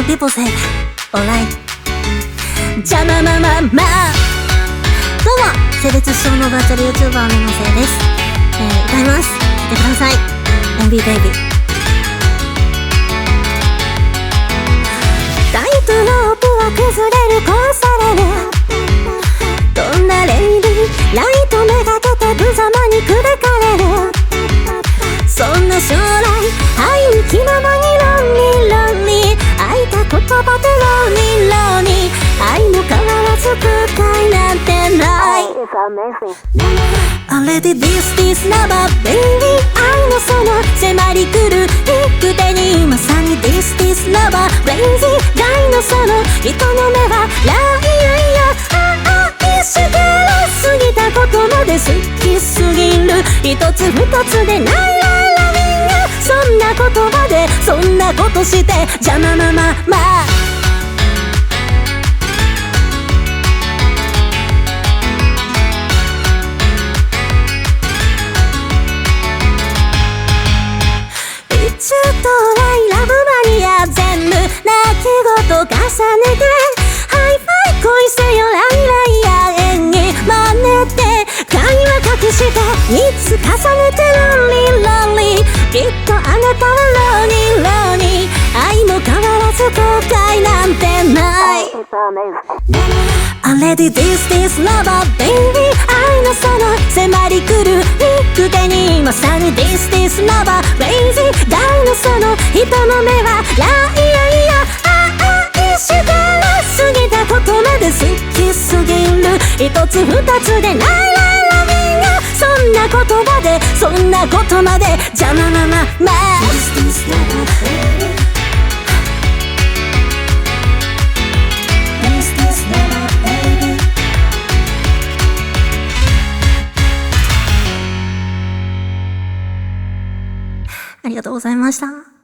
some people say alright じゃまままま。どうも性別障のバーチャル YouTuber ののせいです、えー、歌います。聴いてください。MB Baby Already this this lover baby 愛のその迫り来る幾手にまさに this this lover lazy 愛のその人の目はライアイア愛しがら過ぎたことまで好きすぎる一つ二つでないライラミングそんな言葉でそんなことして邪魔まままあねてハイファイ恋せよライライや演技真似て会話隠して3つ重ねてロンリーロンリーきっとあなたはロニーロニー愛も変わらず後悔なんてない。Already this this lover baby 愛のその迫り来る幾手にまさに this this lover lazy 大のその人の目はライアイ好きすぎる一つ二つでないライラミングそんな言葉でそんなことまで邪魔まままあありがとうございました。